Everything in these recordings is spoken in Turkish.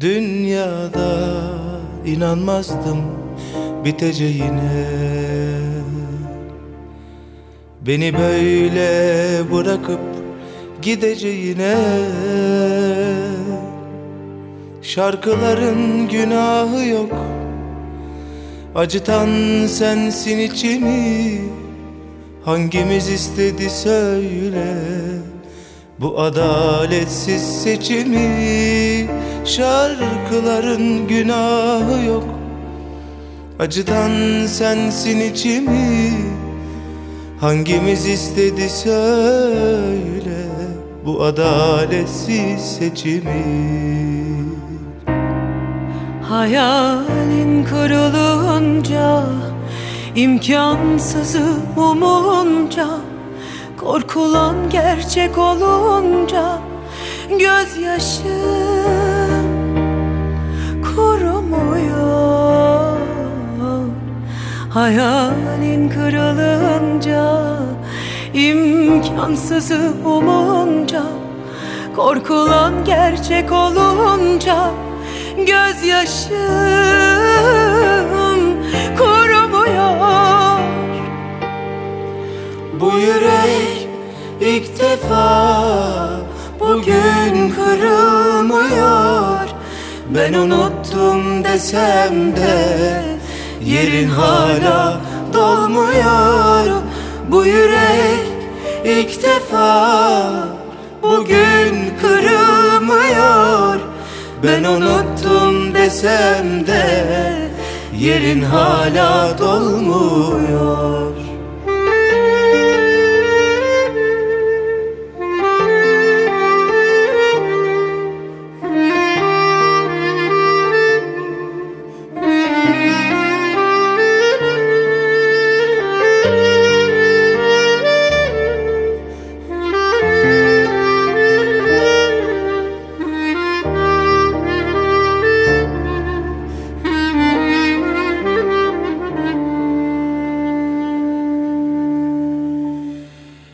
Dünyada inanmazdım biteceğine. Beni böyle bırakıp gideceğine. Şarkıların günahı yok. Acıtan sensin içimi. Hangimiz istedi söyle. Bu adaletsiz seçimi Şarkıların günahı yok. Acıdan sensin içimi. Hangimiz istedi söyle. Bu adaletsiz seçimi. Hayalin kırılınca imkansızı umunca Korkulan gerçek olunca Gözyaşım Hayalin kırılınca imkansızı umunca Korkulan gerçek olunca Gözyaşım kurumuyor. Bu yürek ilk defa bugün kırılmıyor. Ben unuttum desem de yerin hala dolmuyor. Bu yürek ilk defa bugün kırılmıyor. Ben unuttum desem de yerin hala dolmuyor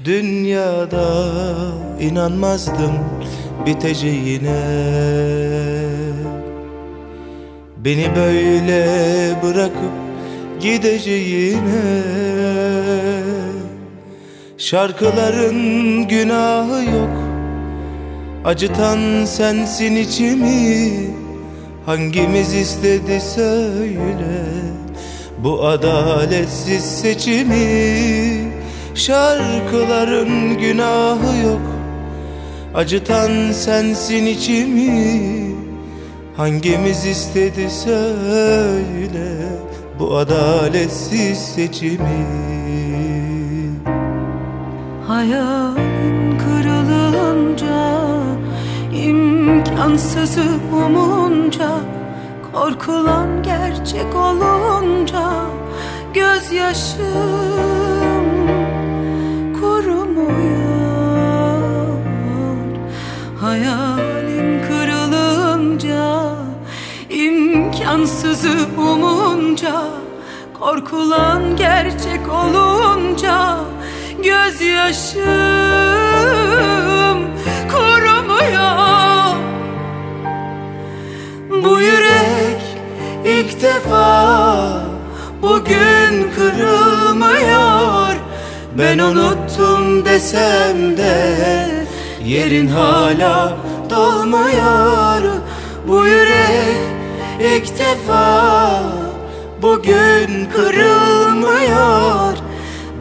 Dünyada inanmazdım biteceğine. Beni böyle bırakıp gideceğine. Şarkıların günahı yok. Acıtan sensin içimi. Hangimiz istedi söyle. Bu adaletsiz seçimi Şarkıların günahı yok. Acıtan sensin içimi. Hangimiz istedi söyle. Bu adaletsiz seçimi. Hayalin kırılınca imkansızı umunca Korkulan gerçek olunca Gözyaşım imkansızı umunca Korkulan gerçek olunca Gözyaşım kurumuyor. Bu yürek ilk defa bugün kırılmıyor. Ben unuttum desem de yerin hala dolmuyor. Bu yürek ilk defa bugün kırılmıyor.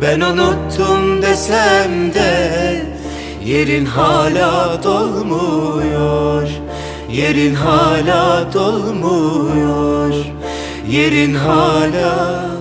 Ben unuttum desem de yerin hala dolmuyor. Yerin hala dolmuyor. Yerin hala